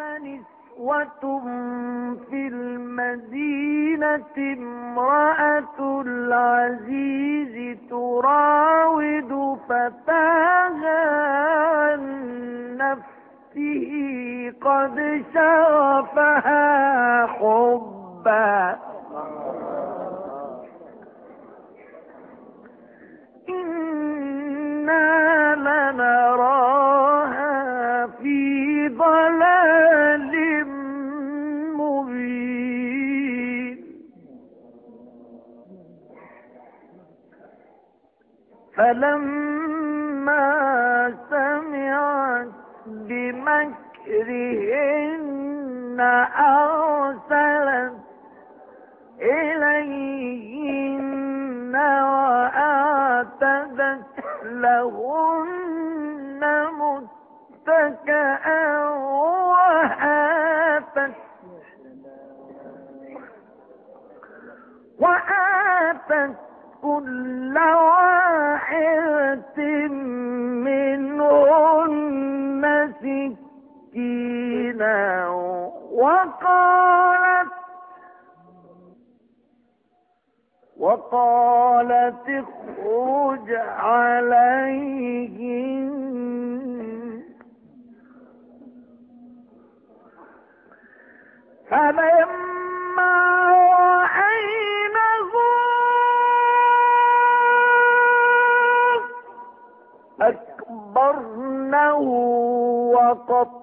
نسوة في المدينة امرأة العزيز تراود فتاها عن نفسه قد شغفها حبا. فلما سمعت بمكرهن أرسلت إليهن وآتدت لهن متكئا وآتت وآتت كل وقالت وقالت اخرج عليهم. فلما رأينه أكبرنه وقط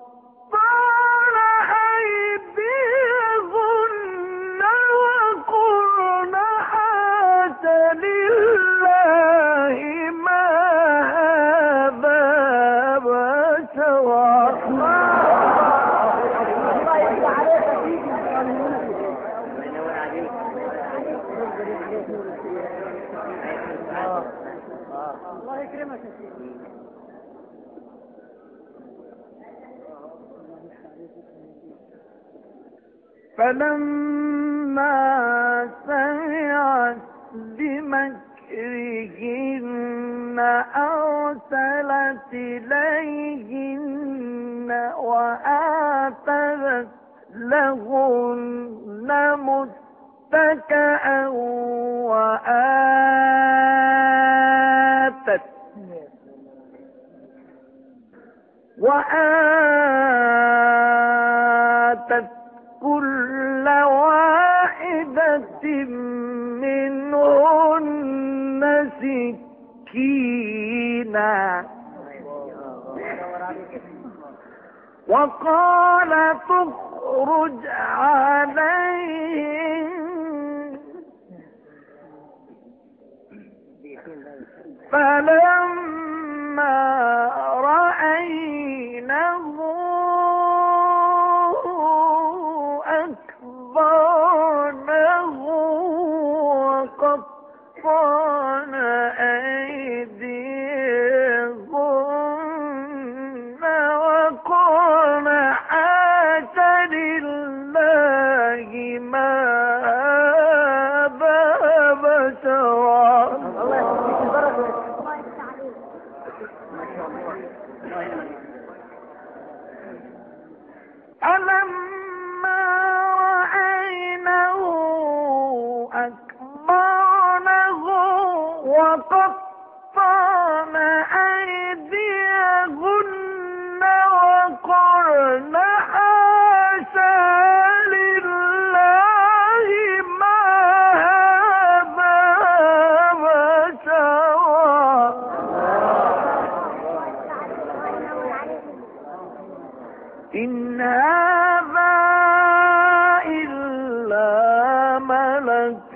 فلما سمعت بمكرهن أرسلت إليهن وآتت لهن متكأ وآتت وآتت كل واحدة منهن سكينا. وقال تخرج عليهم فلما وقطعن أيديهن وقرن حاشا لله ما هذا بشرا إن هذا إلا ملك